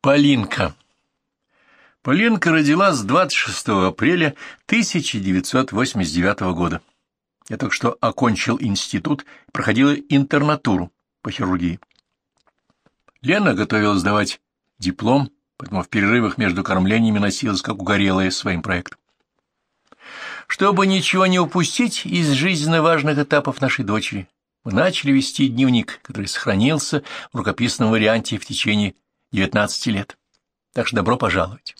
Полинка. Полинка родилась 26 апреля 1989 года. Я только что окончил институт проходила интернатуру по хирургии. Лена готовилась сдавать диплом, поэтому в перерывах между кормлениями носилась как угорелая своим проектом. Чтобы ничего не упустить из жизненно важных этапов нашей дочери, мы начали вести дневник, который сохранился в рукописном варианте в течение 19 лет. Так что добро пожаловать.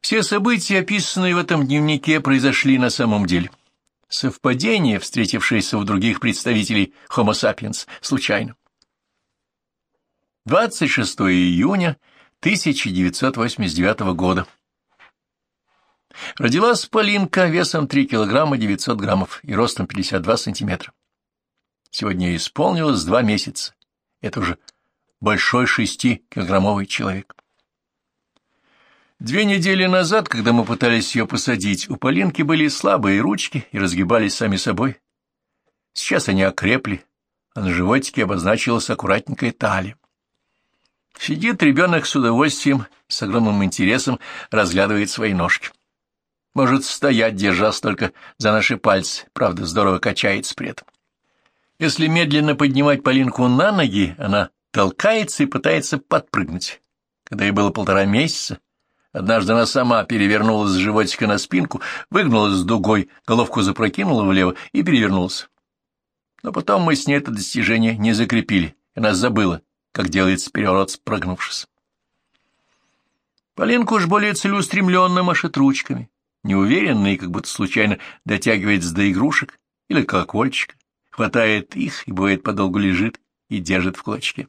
Все события, описанные в этом дневнике, произошли на самом деле. Совпадение, встретившееся у других представителей Homo sapiens, случайно. 26 июня 1989 года. Родилась Полинка весом 3 килограмма 900 граммов и ростом 52 сантиметра. Сегодня исполнилось два месяца. Это уже большой шестикилограммовый человек. Две недели назад, когда мы пытались ее посадить, у Полинки были слабые ручки и разгибались сами собой. Сейчас они окрепли, а на животике обозначилась аккуратненькая талия. Сидит ребенок с удовольствием, с огромным интересом разглядывает свои ножки. Может стоять, держась только за наши пальцы, правда, здорово качается при этом. Если медленно поднимать Полинку на ноги, она толкается и пытается подпрыгнуть. Когда ей было полтора месяца, однажды она сама перевернулась с животика на спинку, выгнулась с дугой, головку запрокинула влево и перевернулась. Но потом мы с ней это достижение не закрепили, и она забыла, как делается переворот, спрыгнувшись. Полинка уж более целеустремленно машет ручками, неуверенно и как будто случайно дотягивается до игрушек или колокольчика, хватает их и, бывает, подолгу лежит и держит в кулачке.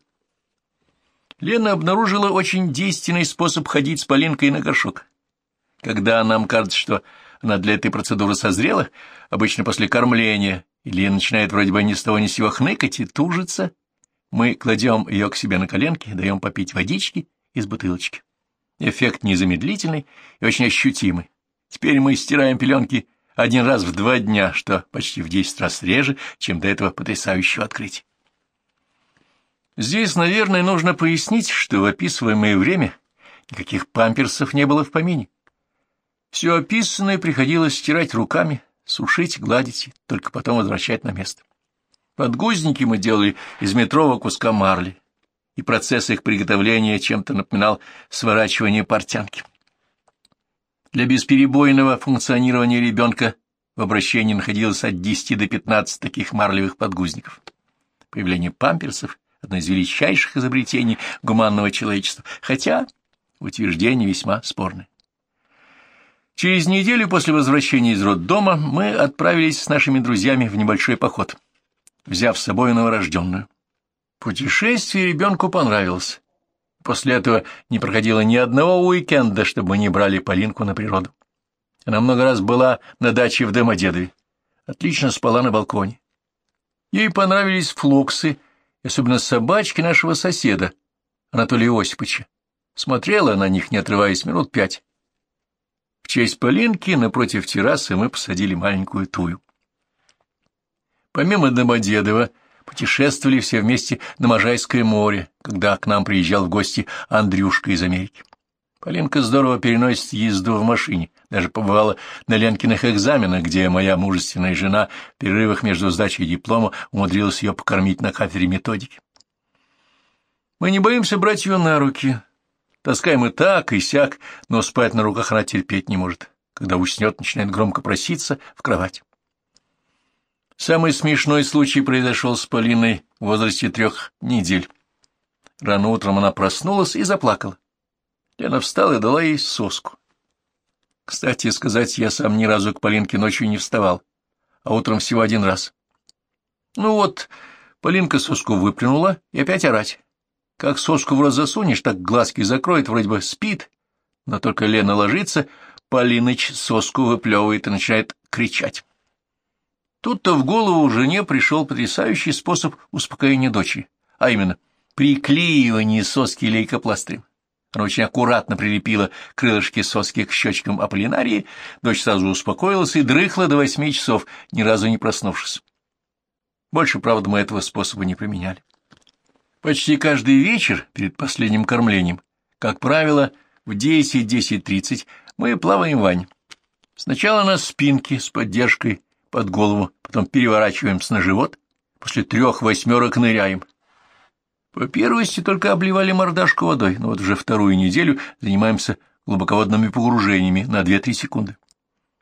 Лена обнаружила очень действенный способ ходить с Полинкой на горшок. Когда нам кажется, что она для этой процедуры созрела, обычно после кормления, и Лена начинает вроде бы ни с того ни сего хныкать и тужиться, мы кладем ее к себе на коленки, даем попить водички из бутылочки. Эффект незамедлительный и очень ощутимый. Теперь мы стираем пеленки один раз в два дня, что почти в десять раз реже, чем до этого потрясающего открытия. Здесь, наверное, нужно пояснить, что в описываемое время никаких памперсов не было в помине. Все описанное приходилось стирать руками, сушить, гладить только потом возвращать на место. Подгузники мы делали из метрового куска марли, и процесс их приготовления чем-то напоминал сворачивание портянки. Для бесперебойного функционирования ребенка в обращении находилось от 10 до 15 таких марлевых подгузников. Появление памперсов одно из величайших изобретений гуманного человечества, хотя утверждение весьма спорное. Через неделю после возвращения из роддома мы отправились с нашими друзьями в небольшой поход, взяв с собой новорожденную. Путешествие ребенку понравилось. После этого не проходило ни одного уикенда, чтобы мы не брали Полинку на природу. Она много раз была на даче в Домодедове. Отлично спала на балконе. Ей понравились флуксы особенно собачки нашего соседа, Анатолия Осиповича. Смотрела на них, не отрываясь, минут пять. В честь Полинки напротив террасы мы посадили маленькую тую. Помимо Домодедова, путешествовали все вместе на Можайское море, когда к нам приезжал в гости Андрюшка из Америки. Полинка здорово переносит езду в машине, даже побывала на Ленкиных экзаменах, где моя мужественная жена в перерывах между сдачей диплома умудрилась ее покормить на кафедре методики. Мы не боимся брать ее на руки, таскаем и так, и сяк, но спать на руках она терпеть не может. Когда уснет, начинает громко проситься в кровать. Самый смешной случай произошел с Полиной в возрасте трех недель. Рано утром она проснулась и заплакала. Лена встала и дала ей соску. Кстати сказать, я сам ни разу к Полинке ночью не вставал, а утром всего один раз. Ну вот, Полинка соску выплюнула и опять орать. Как соску в рот засунешь, так глазки закроет, вроде бы спит, но только Лена ложится, Полиныч соску выплевывает и начинает кричать. Тут-то в голову жене пришел потрясающий способ успокоения дочери, а именно приклеивание соски лейкопластырем. Она очень аккуратно прилепила крылышки соски к щечкам Аполлинарии, дочь сразу успокоилась и дрыхла до восьми часов, ни разу не проснувшись. Больше, правда, мы этого способа не применяли. Почти каждый вечер перед последним кормлением, как правило, в 10-10.30 мы плаваем в ванне. Сначала на спинке с поддержкой под голову, потом переворачиваемся на живот, после трех восьмерок ныряем. По первости только обливали мордашку водой, но вот уже вторую неделю занимаемся глубоководными погружениями на 2-3 секунды.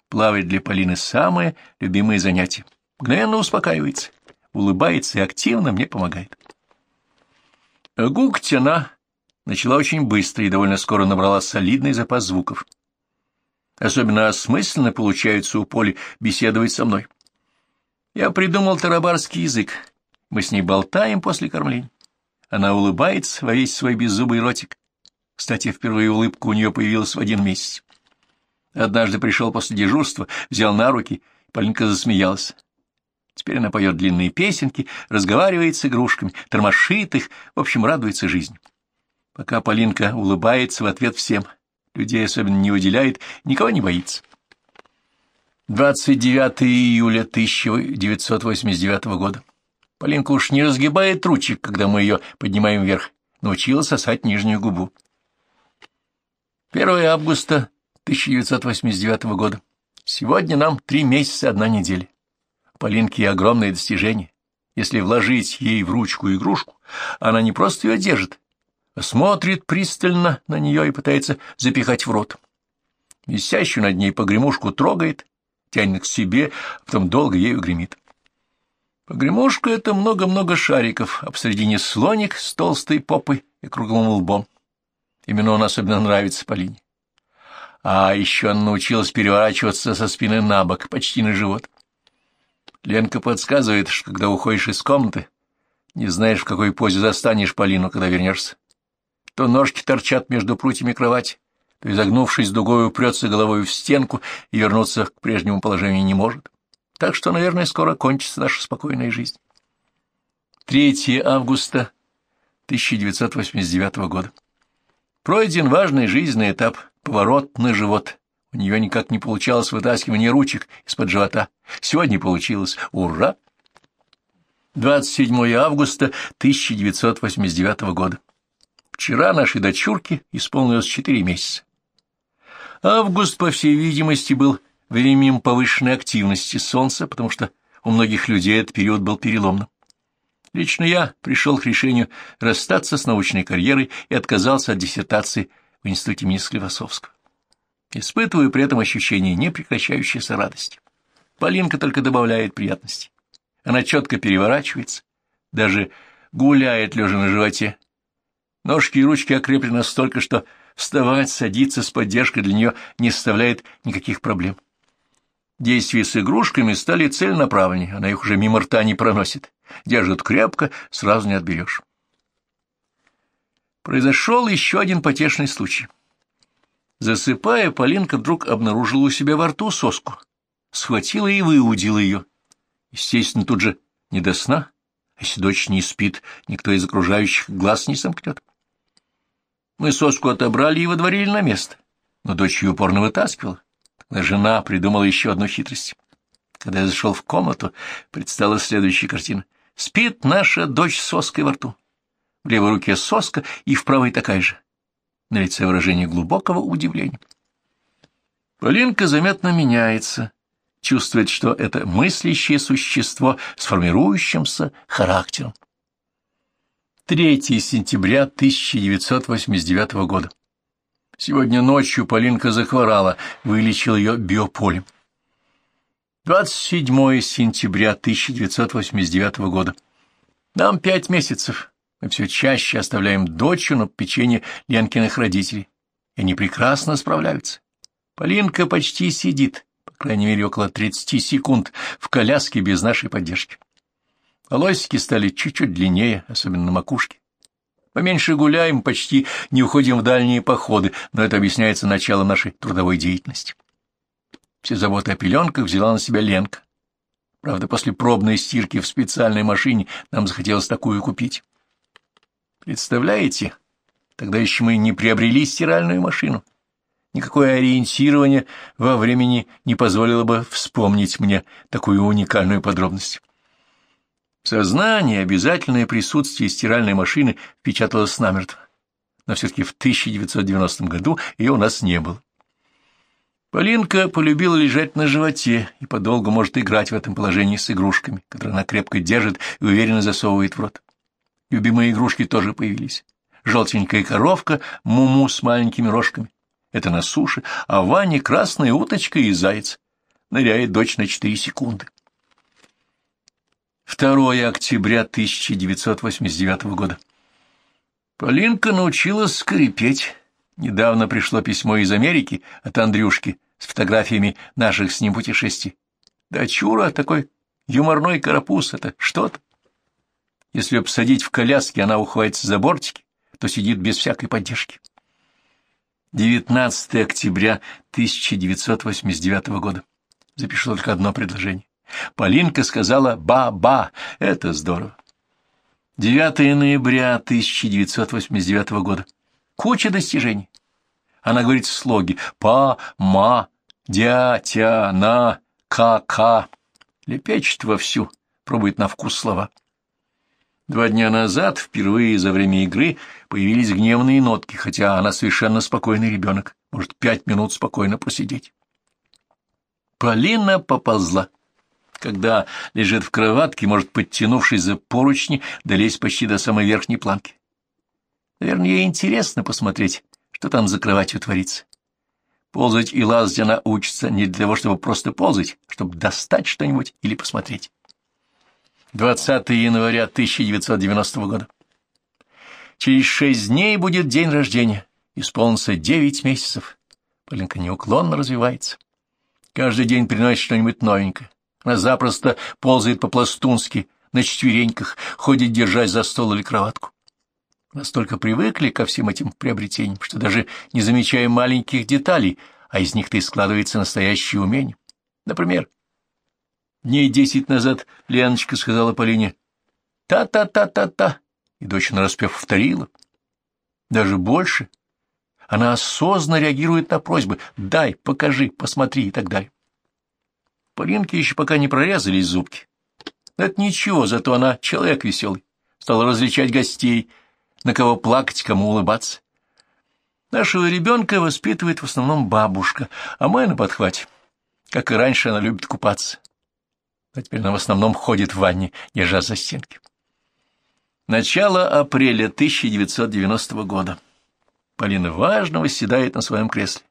Плавать для Полины самое любимое занятие. Мгновенно успокаивается, улыбается и активно мне помогает. Гукть она начала очень быстро и довольно скоро набрала солидный запас звуков. Особенно осмысленно получается у Поли беседовать со мной. Я придумал тарабарский язык. Мы с ней болтаем после кормления. Она улыбается во весь свой беззубый ротик. Кстати, впервые улыбка у нее появилась в один месяц. Однажды пришел после дежурства, взял на руки, Полинка засмеялась. Теперь она поет длинные песенки, разговаривает с игрушками, тормошит их, в общем, радуется жизни. Пока Полинка улыбается в ответ всем, людей особенно не выделяет, никого не боится. 29 июля 1989 года. Полинка уж не разгибает ручек, когда мы ее поднимаем вверх, научилась сосать нижнюю губу. 1 августа 1989 года. Сегодня нам три месяца одна неделя. Полинке огромное достижение. Если вложить ей в ручку игрушку, она не просто ее держит, а смотрит пристально на нее и пытается запихать в рот. Висящую над ней погремушку трогает, тянет к себе, а потом долго ею гремит. Погремушка — это много-много шариков, а посредине слоник с толстой попой и круглым лбом. Именно он особенно нравится Полине. А еще она научилась переворачиваться со спины на бок, почти на живот. Ленка подсказывает, что когда уходишь из комнаты, не знаешь, в какой позе застанешь Полину, когда вернешься. То ножки торчат между прутьями кровати, то, изогнувшись дугой, упрется головой в стенку и вернуться к прежнему положению не может. Так что, наверное, скоро кончится наша спокойная жизнь. 3 августа 1989 года. Пройден важный жизненный этап — поворот на живот. У нее никак не получалось вытаскивание ручек из-под живота. Сегодня получилось. Ура! 27 августа 1989 года. Вчера нашей дочурке исполнилось четыре месяца. Август, по всей видимости, был временем повышенной активности Солнца, потому что у многих людей этот период был переломным. Лично я пришел к решению расстаться с научной карьерой и отказался от диссертации в Институте имени Склифосовского. Испытываю при этом ощущение непрекращающейся радости. Полинка только добавляет приятности. Она четко переворачивается, даже гуляет лежа на животе. Ножки и ручки окреплены настолько, что вставать, садиться с поддержкой для нее не составляет никаких проблем. Действия с игрушками стали целенаправленнее, она их уже мимо рта не проносит. Держит крепко, сразу не отберешь. Произошел еще один потешный случай. Засыпая, Полинка вдруг обнаружила у себя во рту соску. Схватила и выудила ее. Естественно, тут же не до сна. Если дочь не спит, никто из окружающих глаз не сомкнет. Мы соску отобрали и водворили на место, но дочь ее упорно вытаскивала. Но жена придумала еще одну хитрость. Когда я зашел в комнату, предстала следующая картина. Спит наша дочь с соской во рту. В левой руке соска и в правой такая же. На лице выражение глубокого удивления. Полинка заметно меняется, чувствует, что это мыслящее существо с формирующимся характером. 3 сентября 1989 года. Сегодня ночью Полинка захворала, вылечил ее биополем. 27 сентября 1989 года. Нам пять месяцев. Мы все чаще оставляем дочь на печенье Ленкиных родителей. И они прекрасно справляются. Полинка почти сидит, по крайней мере, около 30 секунд, в коляске без нашей поддержки. Волосики стали чуть-чуть длиннее, особенно на макушке. Поменьше гуляем, почти не уходим в дальние походы, но это объясняется началом нашей трудовой деятельности. Все заботы о пеленках взяла на себя Ленка. Правда, после пробной стирки в специальной машине нам захотелось такую купить. Представляете, тогда еще мы не приобрели стиральную машину. Никакое ориентирование во времени не позволило бы вспомнить мне такую уникальную подробность. В сознании обязательное присутствие стиральной машины впечаталось намертво, но все-таки в 1990 году ее у нас не было. Полинка полюбила лежать на животе и подолгу может играть в этом положении с игрушками, которые она крепко держит и уверенно засовывает в рот. Любимые игрушки тоже появились. Желтенькая коровка, муму с маленькими рожками. Это на суше, а в ванне красная уточка и заяц. Ныряет дочь на четыре секунды. 2 октября 1989 года. Полинка научилась скрипеть. Недавно пришло письмо из Америки от Андрюшки с фотографиями наших с ним путешествий. Да чура такой юморной карапуз, это что-то. Если ее посадить в коляске, она ухватится за бортики, то сидит без всякой поддержки. 19 октября 1989 года. Запишу только одно предложение. Полинка сказала «ба-ба». Это здорово. 9 ноября 1989 года. Куча достижений. Она говорит в слоге «па», «ма», «дя», «тя», «на», «ка», «ка». Лепечет вовсю, пробует на вкус слова. Два дня назад, впервые за время игры, появились гневные нотки, хотя она совершенно спокойный ребенок, может пять минут спокойно посидеть. Полина поползла когда лежит в кроватке, может, подтянувшись за поручни, долезть почти до самой верхней планки. Наверное, ей интересно посмотреть, что там за кроватью творится. Ползать и лазать она учится не для того, чтобы просто ползать, чтобы достать что-нибудь или посмотреть. 20 января 1990 года. Через шесть дней будет день рождения. Исполнится девять месяцев. Полинка неуклонно развивается. Каждый день приносит что-нибудь новенькое. Она запросто ползает по-пластунски, на четвереньках, ходит, держась за стол или кроватку. Настолько привыкли ко всем этим приобретениям, что даже не замечаем маленьких деталей, а из них-то и складывается настоящее умение. Например, дней десять назад Леночка сказала Полине «та-та-та-та-та», и дочь нараспев повторила. Даже больше. Она осознанно реагирует на просьбы «дай, покажи, посмотри» и так далее. Полинке еще пока не прорезались зубки. Это ничего, зато она человек веселый, стала различать гостей, на кого плакать, кому улыбаться. Нашего ребенка воспитывает в основном бабушка, а мы на подхвате. Как и раньше, она любит купаться. А теперь она в основном ходит в ванне, держа за стенки. Начало апреля 1990 года. Полина важно восседает на своем кресле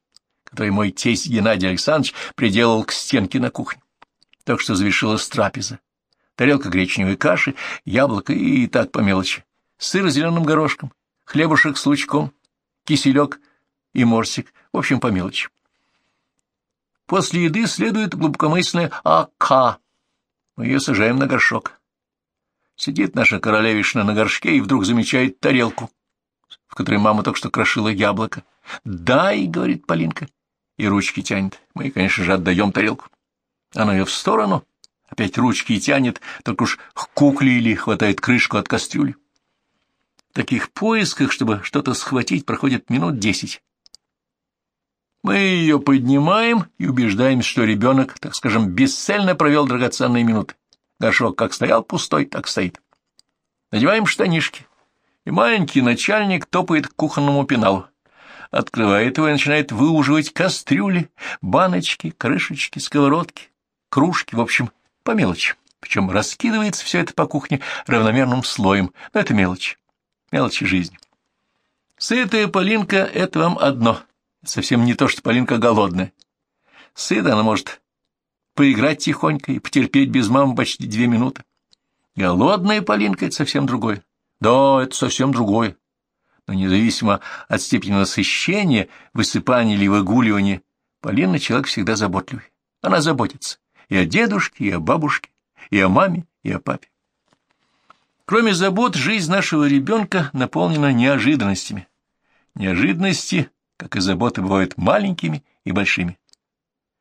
который мой тесть Геннадий Александрович приделал к стенке на кухне. Так что завершилась трапеза. Тарелка гречневой каши, яблоко и так по мелочи. Сыр с зеленым горошком, хлебушек с лучком, киселек и морсик, в общем, по мелочи. После еды следует глубокомысленная АК. Мы ее сажаем на горшок. Сидит наша королевишна на горшке и вдруг замечает тарелку, в которой мама только что крошила яблоко. «Дай», — говорит Полинка, и ручки тянет. Мы, конечно же, отдаем тарелку. Она ее в сторону, опять ручки тянет, только уж к кукле или хватает крышку от кастрюли. В таких поисках, чтобы что-то схватить, проходит минут десять. Мы ее поднимаем и убеждаемся, что ребенок, так скажем, бесцельно провел драгоценные минуты. Горшок как стоял пустой, так стоит. Надеваем штанишки, и маленький начальник топает к кухонному пеналу открывает его и начинает выуживать кастрюли, баночки, крышечки, сковородки, кружки, в общем, по мелочи. Причем раскидывается все это по кухне равномерным слоем, но это мелочи, мелочи жизни. Сытая Полинка — это вам одно, совсем не то, что Полинка голодная. Сыта она может поиграть тихонько и потерпеть без мамы почти две минуты. Голодная Полинка — это совсем другое. Да, это совсем другое но независимо от степени насыщения, высыпания или выгуливания, Полина человек всегда заботливый. Она заботится и о дедушке, и о бабушке, и о маме, и о папе. Кроме забот, жизнь нашего ребенка наполнена неожиданностями. Неожиданности, как и заботы, бывают маленькими и большими.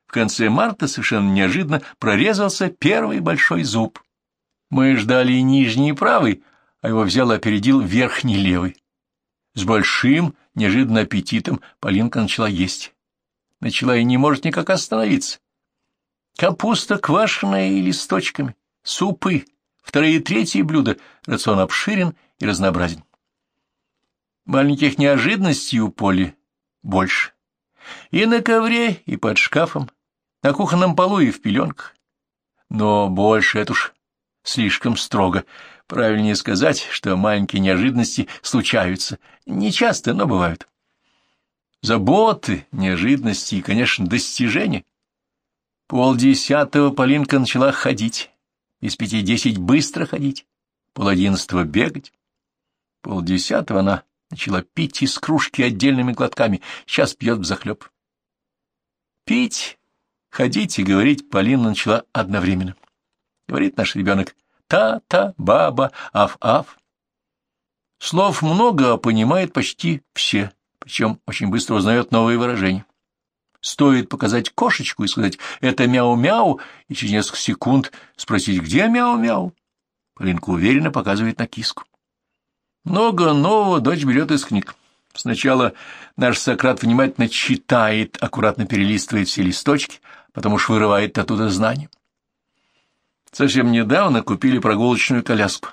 В конце марта совершенно неожиданно прорезался первый большой зуб. Мы ждали нижний правый, а его взял и опередил верхний левый. С большим, неожиданно аппетитом Полинка начала есть. Начала и не может никак остановиться. Капуста квашеная и листочками, супы, вторые и третьи блюда рацион обширен и разнообразен. Маленьких неожиданностей у Поли больше. И на ковре, и под шкафом, на кухонном полу и в пеленках. Но больше это уж слишком строго. Правильнее сказать, что маленькие неожиданности случаются. Не часто, но бывают. Заботы, неожиданности и, конечно, достижения. Полдесятого Полинка начала ходить, из пяти десять быстро ходить, пол одиннадцатого бегать. Полдесятого она начала пить из кружки отдельными глотками, сейчас пьет взахлеб. Пить, ходить и говорить Полина начала одновременно. Говорит наш ребенок «та-та», «баба», «аф-аф». Слов много, а понимает почти все, причем очень быстро узнает новые выражения. Стоит показать кошечку и сказать «это мяу-мяу», и через несколько секунд спросить «где мяу-мяу?». Полинка уверенно показывает на киску. Много нового дочь берет из книг. Сначала наш Сократ внимательно читает, аккуратно перелистывает все листочки, потом уж вырывает оттуда знания. Совсем недавно купили прогулочную коляску,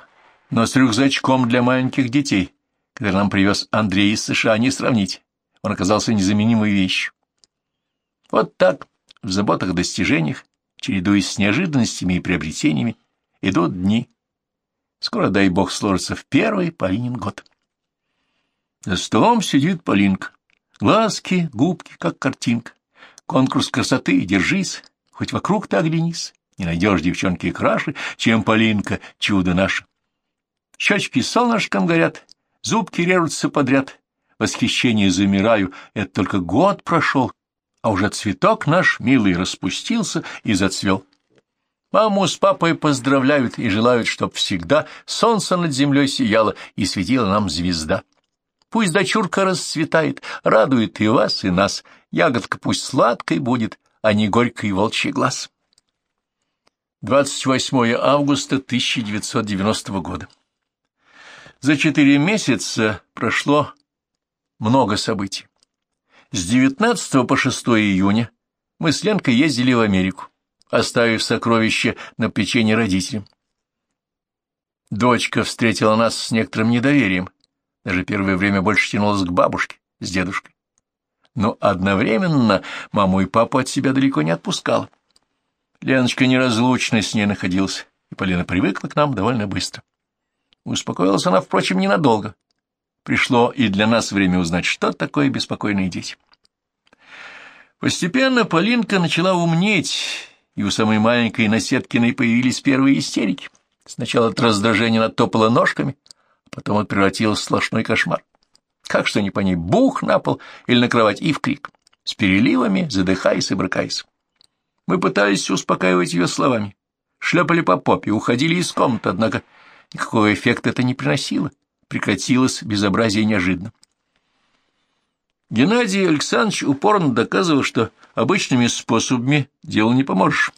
но с рюкзачком для маленьких детей, который нам привез Андрей из США, не сравнить. Он оказался незаменимой вещью. Вот так, в заботах достижениях, чередуясь с неожиданностями и приобретениями, идут дни. Скоро, дай бог, сложится в первый Полинин год. За столом сидит Полинка. Глазки, губки, как картинка. Конкурс красоты, держись, хоть вокруг ты оглянись. Не найдешь девчонки краше, чем Полинка, чудо наше. Щечки солнышком горят, зубки режутся подряд. Восхищение замираю, это только год прошел, а уже цветок наш, милый, распустился и зацвел. Маму с папой поздравляют и желают, чтоб всегда солнце над землей сияло и светила нам звезда. Пусть дочурка расцветает, радует и вас, и нас, ягодка пусть сладкой будет, а не горькой волчий глаз. 28 августа 1990 года. За четыре месяца прошло много событий. С 19 по 6 июня мы с Ленкой ездили в Америку, оставив сокровище на печенье родителям. Дочка встретила нас с некоторым недоверием, даже первое время больше тянулась к бабушке с дедушкой. Но одновременно маму и папу от себя далеко не отпускала. Леночка неразлучно с ней находилась, и Полина привыкла к нам довольно быстро. Успокоилась она, впрочем, ненадолго. Пришло и для нас время узнать, что такое беспокойные дети. Постепенно Полинка начала умнеть, и у самой маленькой Насеткиной появились первые истерики. Сначала от раздражения натопала ножками, а потом это превратилось в сплошной кошмар. Как что ни по ней, бух на пол или на кровать и в крик, с переливами, задыхаясь и брыкаясь. Мы пытались успокаивать ее словами, шлепали по попе, уходили из комнаты, однако никакого эффекта это не приносило. Прекратилось безобразие неожиданно. Геннадий Александрович упорно доказывал, что обычными способами делу не поможешь.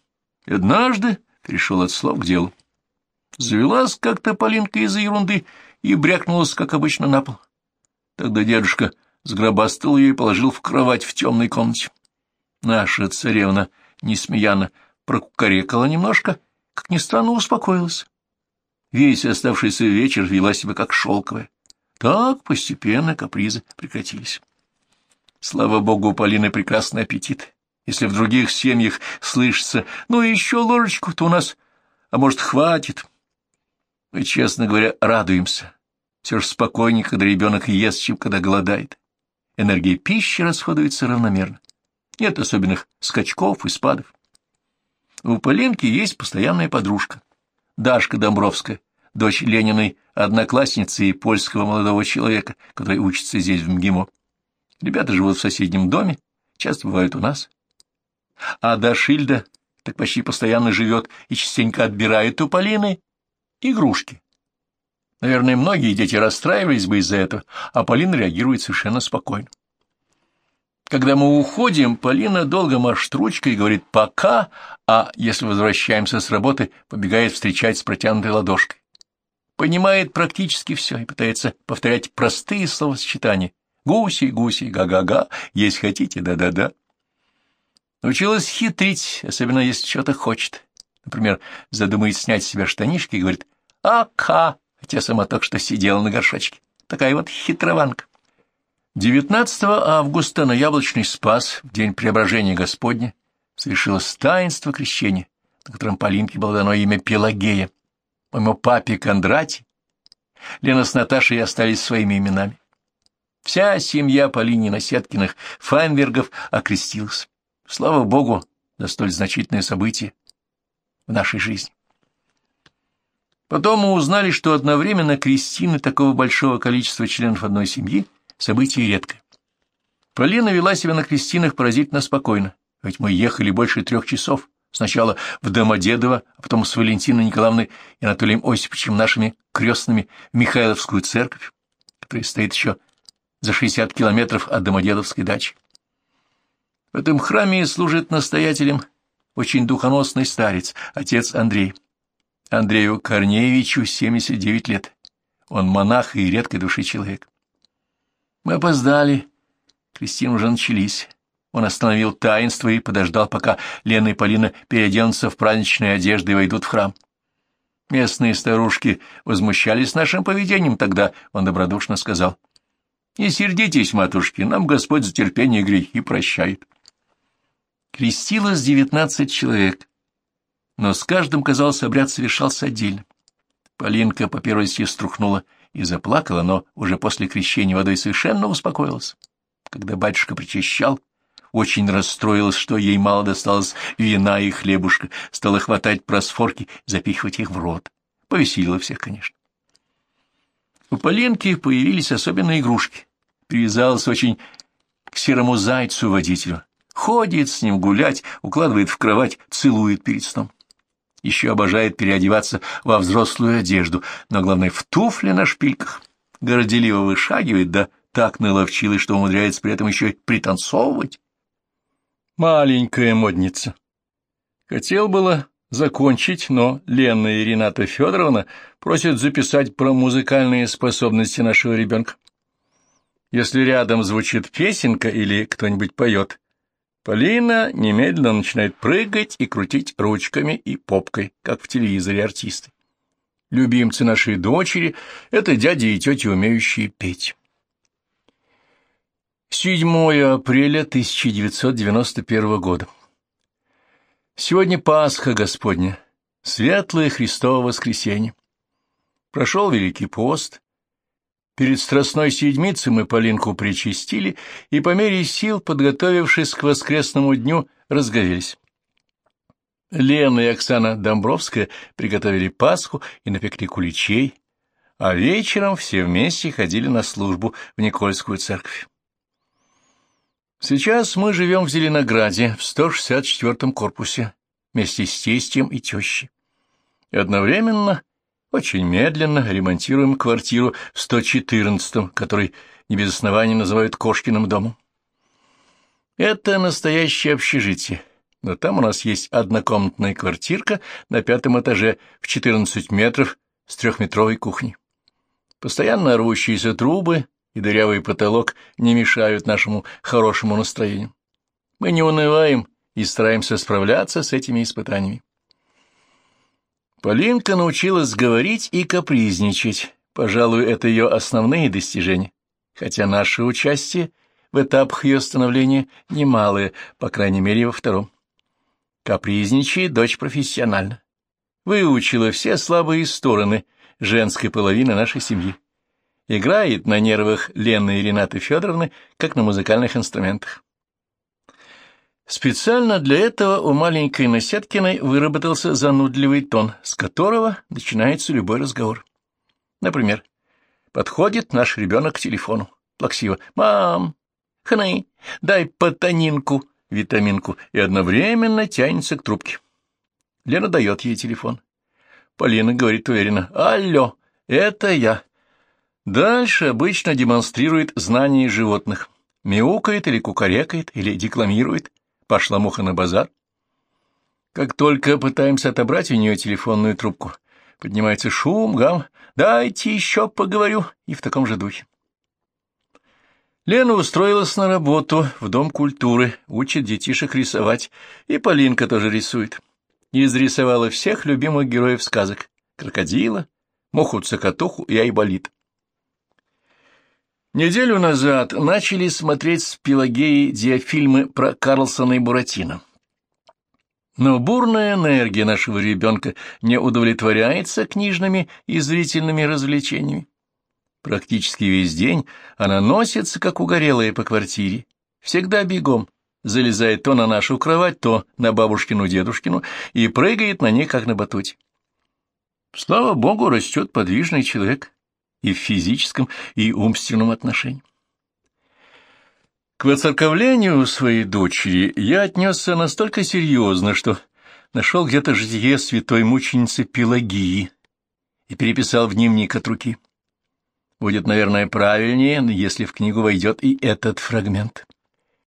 И однажды перешел от слов к делу. Завелась как-то Полинка из-за ерунды и брякнулась, как обычно, на пол. Тогда дедушка сгробастал ее и положил в кровать в темной комнате. Наша царевна несмеяно прокукарекала немножко, как ни странно успокоилась. Весь оставшийся вечер вела себя как шелковая. Так постепенно капризы прекратились. Слава богу, у Полины прекрасный аппетит. Если в других семьях слышится «ну еще ложечку», то у нас, а может, хватит. Мы, честно говоря, радуемся. Все же спокойнее, когда ребенок ест, чем когда голодает. Энергия пищи расходуется равномерно. Нет особенных скачков и спадов. У Полинки есть постоянная подружка, Дашка Домбровская, дочь Лениной одноклассницы и польского молодого человека, который учится здесь, в МГИМО. Ребята живут в соседнем доме, часто бывают у нас. А Дашильда так почти постоянно живет и частенько отбирает у Полины игрушки. Наверное, многие дети расстраивались бы из-за этого, а Полина реагирует совершенно спокойно. Когда мы уходим, Полина долго машет ручкой и говорит «пока», а если возвращаемся с работы, побегает встречать с протянутой ладошкой. Понимает практически все и пытается повторять простые словосочетания. Гуси, гуси, га-га-га, есть хотите, да-да-да. Научилась хитрить, особенно если что-то хочет. Например, задумает снять с себя штанишки и говорит «Ака!», хотя сама только что сидела на горшочке. Такая вот хитрованка. 19 августа на Яблочный Спас, в день преображения Господня, совершилось таинство крещения, на котором Полинке было дано имя Пелагея. Моему папе Кондрати Лена с Наташей остались своими именами. Вся семья Полини Насеткиных, Файнбергов, окрестилась. Слава Богу за столь значительное событие в нашей жизни. Потом мы узнали, что одновременно крестины такого большого количества членов одной семьи – событие редкое. Полина вела себя на крестинах поразительно спокойно, ведь мы ехали больше трех часов, сначала в Домодедово, а потом с Валентиной Николаевной и Анатолием Осиповичем нашими крестными в Михайловскую церковь, которая стоит еще за 60 километров от Домодедовской дачи. В этом храме служит настоятелем очень духоносный старец, отец Андрей. Андрею Корнеевичу 79 лет. Он монах и редкой души человек. Мы опоздали. Кристин уже начались. Он остановил таинство и подождал, пока Лена и Полина переоденутся в праздничные одежды и войдут в храм. Местные старушки возмущались нашим поведением, тогда он добродушно сказал, «Не сердитесь, матушки, нам Господь за терпение грехи прощает». Крестилось девятнадцать человек, но с каждым, казалось, обряд совершался отдельно. Полинка по первой первости струхнула и заплакала, но уже после крещения водой совершенно успокоилась. Когда батюшка причащал, очень расстроилась, что ей мало досталось вина и хлебушка, стала хватать просфорки, запихивать их в рот. Повеселила всех, конечно. У Полинки появились особенные игрушки. Привязалась очень к серому зайцу-водителю. Ходит с ним гулять, укладывает в кровать, целует перед сном. Еще обожает переодеваться во взрослую одежду, но, главное, в туфли на шпильках. Горделиво вышагивает, да так наловчилась, что умудряется при этом еще и пританцовывать. Маленькая модница. Хотел было закончить, но Лена и Рената Федоровна просят записать про музыкальные способности нашего ребенка. Если рядом звучит песенка или кто-нибудь поет, Полина немедленно начинает прыгать и крутить ручками и попкой, как в телевизоре артисты. Любимцы нашей дочери — это дяди и тети, умеющие петь. 7 апреля 1991 года. Сегодня Пасха Господня, Светлое Христово воскресенье. Прошел Великий пост. Перед Страстной Седмицей мы Полинку причастили и по мере сил, подготовившись к воскресному дню, разговелись. Лена и Оксана Домбровская приготовили Пасху и напекли куличей, а вечером все вместе ходили на службу в Никольскую церковь. Сейчас мы живем в Зеленограде, в 164-м корпусе, вместе с тестем и тещей. И одновременно, очень медленно, ремонтируем квартиру в 114-м, который не без оснований называют Кошкиным домом. Это настоящее общежитие, но там у нас есть однокомнатная квартирка на пятом этаже в 14 метров с трехметровой кухней. Постоянно рвущиеся трубы, и дырявый потолок не мешают нашему хорошему настроению. Мы не унываем и стараемся справляться с этими испытаниями. Полинка научилась говорить и капризничать. Пожалуй, это ее основные достижения, хотя наше участие в этапах ее становления немалое, по крайней мере, во втором. Капризничает дочь профессионально. Выучила все слабые стороны женской половины нашей семьи играет на нервах Лены и Ренаты Федоровны, как на музыкальных инструментах. Специально для этого у маленькой Насеткиной выработался занудливый тон, с которого начинается любой разговор. Например, подходит наш ребенок к телефону, плаксиво «Мам, хны, дай потанинку, витаминку» и одновременно тянется к трубке. Лена дает ей телефон. Полина говорит уверенно «Алло, это я». Дальше обычно демонстрирует знание животных. Мяукает или кукарекает, или декламирует. Пошла муха на базар. Как только пытаемся отобрать у нее телефонную трубку, поднимается шум, гам, «Дайте еще поговорю» и в таком же духе. Лена устроилась на работу в Дом культуры, учит детишек рисовать, и Полинка тоже рисует. изрисовала всех любимых героев сказок — крокодила, муху-цокотуху и айболит. Неделю назад начали смотреть с Пелагеей диафильмы про Карлсона и Буратино. Но бурная энергия нашего ребенка не удовлетворяется книжными и зрительными развлечениями. Практически весь день она носится, как угорелая, по квартире, всегда бегом, залезает то на нашу кровать, то на бабушкину-дедушкину и прыгает на ней, как на батуте. Слава богу, растет подвижный человек и в физическом, и умственном отношении. К воцерковлению своей дочери я отнесся настолько серьезно, что нашел где-то житие святой мученицы Пелагии и переписал в дневник от руки. Будет, наверное, правильнее, если в книгу войдет и этот фрагмент.